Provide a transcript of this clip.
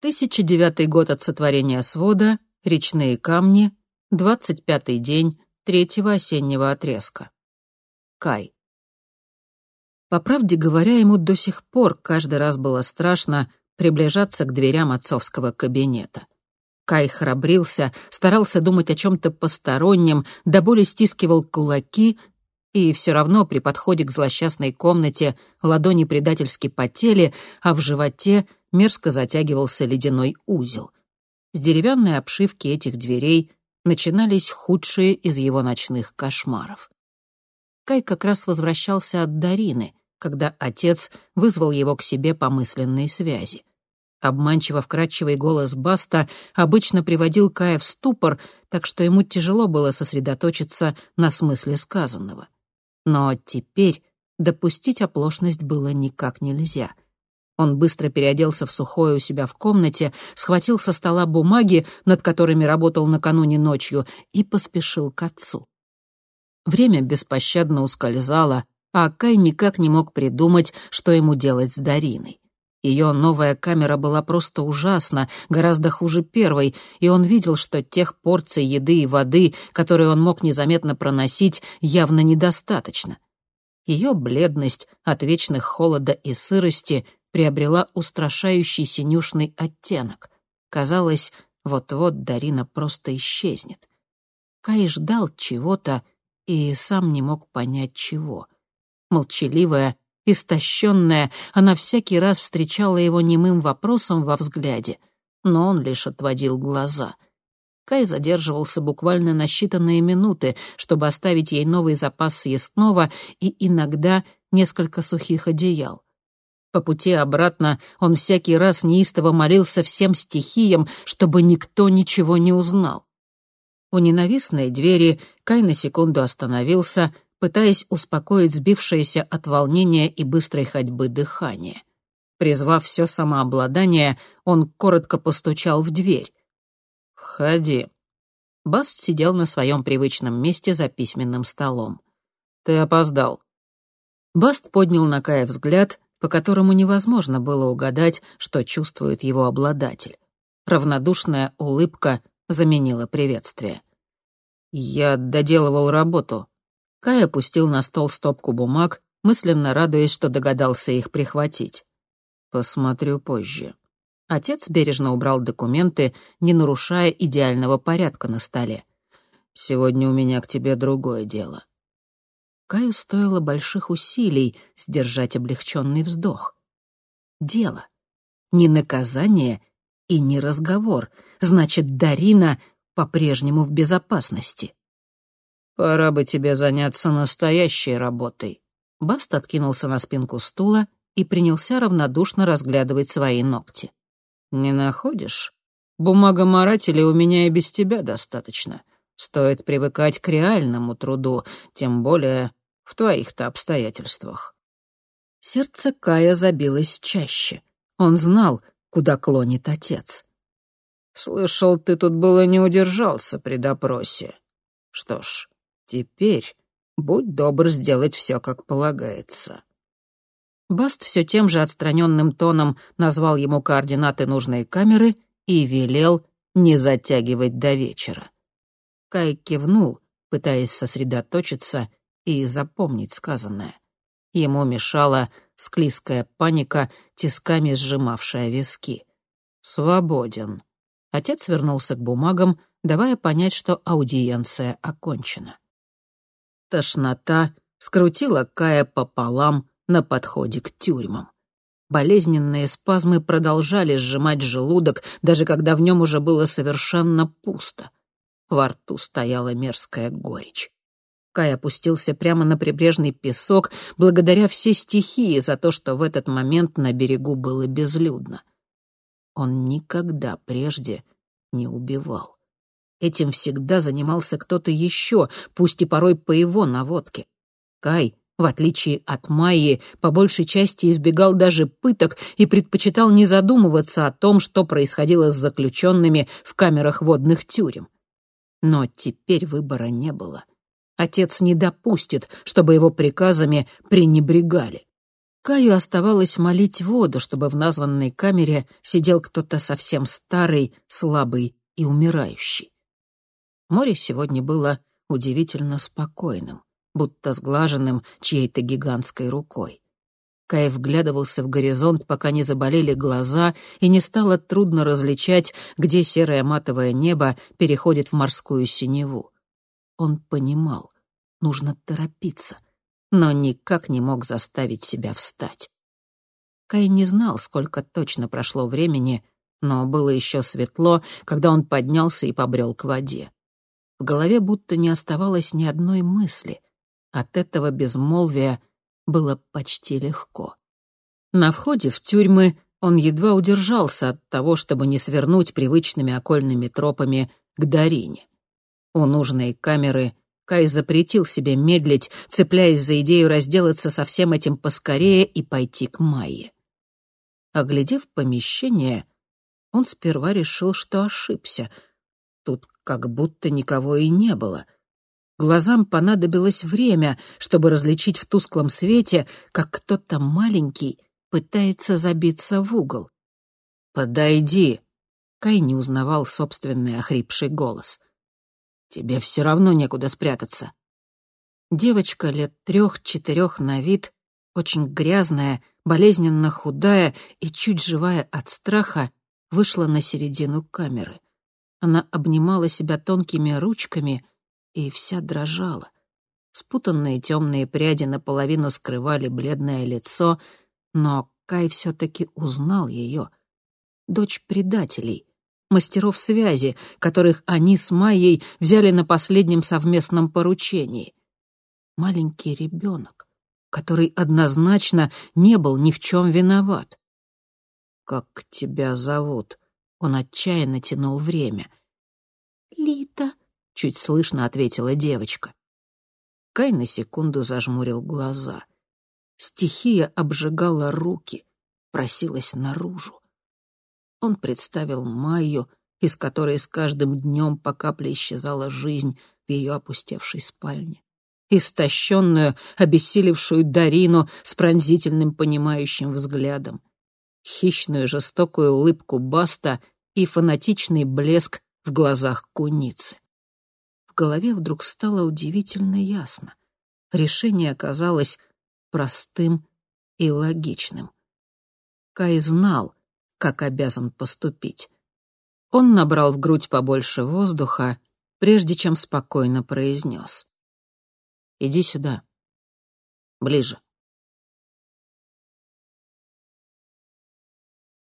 1009 год от сотворения свода, речные камни, 25-й день третьего осеннего отрезка. Кай. По правде говоря, ему до сих пор каждый раз было страшно приближаться к дверям отцовского кабинета. Кай храбрился, старался думать о чем-то постороннем, до боли стискивал кулаки, и все равно при подходе к злосчастной комнате ладони предательски потели, а в животе мерзко затягивался ледяной узел. С деревянной обшивки этих дверей начинались худшие из его ночных кошмаров. Кай как раз возвращался от Дарины, когда отец вызвал его к себе по мысленной связи. Обманчиво вкрадчивый голос Баста обычно приводил Кая в ступор, так что ему тяжело было сосредоточиться на смысле сказанного. Но теперь допустить оплошность было никак нельзя — он быстро переоделся в сухое у себя в комнате, схватил со стола бумаги, над которыми работал накануне ночью, и поспешил к отцу. Время беспощадно ускользало, а Кай никак не мог придумать, что ему делать с Дариной. Ее новая камера была просто ужасна, гораздо хуже первой, и он видел, что тех порций еды и воды, которые он мог незаметно проносить, явно недостаточно. Ее бледность от вечных холода и сырости приобрела устрашающий синюшный оттенок. Казалось, вот-вот Дарина просто исчезнет. Кай ждал чего-то и сам не мог понять чего. Молчаливая, истощенная, она всякий раз встречала его немым вопросом во взгляде, но он лишь отводил глаза. Кай задерживался буквально на считанные минуты, чтобы оставить ей новый запас съестного и иногда несколько сухих одеял. По пути обратно он всякий раз неистово молился всем стихиям, чтобы никто ничего не узнал. У ненавистной двери Кай на секунду остановился, пытаясь успокоить сбившееся от волнения и быстрой ходьбы дыхание. Призвав все самообладание, он коротко постучал в дверь. «Входи». Баст сидел на своем привычном месте за письменным столом. «Ты опоздал». Баст поднял на Кая взгляд, по которому невозможно было угадать, что чувствует его обладатель. Равнодушная улыбка заменила приветствие. «Я доделывал работу». Кай опустил на стол стопку бумаг, мысленно радуясь, что догадался их прихватить. «Посмотрю позже». Отец бережно убрал документы, не нарушая идеального порядка на столе. «Сегодня у меня к тебе другое дело. Каю стоило больших усилий сдержать облегченный вздох. Дело. Не наказание и не разговор. Значит, Дарина по-прежнему в безопасности. «Пора бы тебе заняться настоящей работой». Баст откинулся на спинку стула и принялся равнодушно разглядывать свои ногти. «Не находишь? Бумагоморателей у меня и без тебя достаточно. Стоит привыкать к реальному труду, тем более в твоих-то обстоятельствах». Сердце Кая забилось чаще. Он знал, куда клонит отец. «Слышал, ты тут было не удержался при допросе. Что ж, теперь будь добр сделать все, как полагается». Баст все тем же отстраненным тоном назвал ему координаты нужной камеры и велел не затягивать до вечера. Кай кивнул, пытаясь сосредоточиться и запомнить сказанное. Ему мешала склизкая паника, тисками сжимавшая виски. «Свободен». Отец вернулся к бумагам, давая понять, что аудиенция окончена. Тошнота скрутила Кая пополам на подходе к тюрьмам. Болезненные спазмы продолжали сжимать желудок, даже когда в нем уже было совершенно пусто. Во рту стояла мерзкая горечь. Кай опустился прямо на прибрежный песок, благодаря всей стихии за то, что в этот момент на берегу было безлюдно. Он никогда прежде не убивал. Этим всегда занимался кто-то еще, пусть и порой по его наводке. Кай, в отличие от Майи, по большей части избегал даже пыток и предпочитал не задумываться о том, что происходило с заключенными в камерах водных тюрем. Но теперь выбора не было. Отец не допустит, чтобы его приказами пренебрегали. Каю оставалось молить воду, чтобы в названной камере сидел кто-то совсем старый, слабый и умирающий. Море сегодня было удивительно спокойным, будто сглаженным чьей-то гигантской рукой. Кай вглядывался в горизонт, пока не заболели глаза, и не стало трудно различать, где серое матовое небо переходит в морскую синеву. Он понимал, нужно торопиться — но никак не мог заставить себя встать. Кай не знал, сколько точно прошло времени, но было еще светло, когда он поднялся и побрел к воде. В голове будто не оставалось ни одной мысли. От этого безмолвия было почти легко. На входе в тюрьмы он едва удержался от того, чтобы не свернуть привычными окольными тропами к Дарине. У нужной камеры Кай запретил себе медлить, цепляясь за идею разделаться со всем этим поскорее и пойти к Майе. Оглядев помещение, он сперва решил, что ошибся. Тут как будто никого и не было. Глазам понадобилось время, чтобы различить в тусклом свете, как кто-то маленький пытается забиться в угол. «Подойди!» Кай не узнавал собственный охрипший голос — Тебе все равно некуда спрятаться». Девочка лет трех-четырех на вид, очень грязная, болезненно худая и чуть живая от страха, вышла на середину камеры. Она обнимала себя тонкими ручками и вся дрожала. Спутанные темные пряди наполовину скрывали бледное лицо, но Кай все-таки узнал ее. Дочь предателей, мастеров связи, которых они с Майей взяли на последнем совместном поручении. Маленький ребенок, который однозначно не был ни в чем виноват. «Как тебя зовут?» Он отчаянно тянул время. «Лита», — чуть слышно ответила девочка. Кай на секунду зажмурил глаза. Стихия обжигала руки, просилась наружу. Он представил Майю, из которой с каждым днем по капле исчезала жизнь в ее опустевшей спальне. Истощенную, обессилевшую Дарину с пронзительным понимающим взглядом. Хищную жестокую улыбку Баста и фанатичный блеск в глазах куницы. В голове вдруг стало удивительно ясно. Решение оказалось простым и логичным. Кай знал, как обязан поступить. Он набрал в грудь побольше воздуха, прежде чем спокойно произнес. «Иди сюда. Ближе».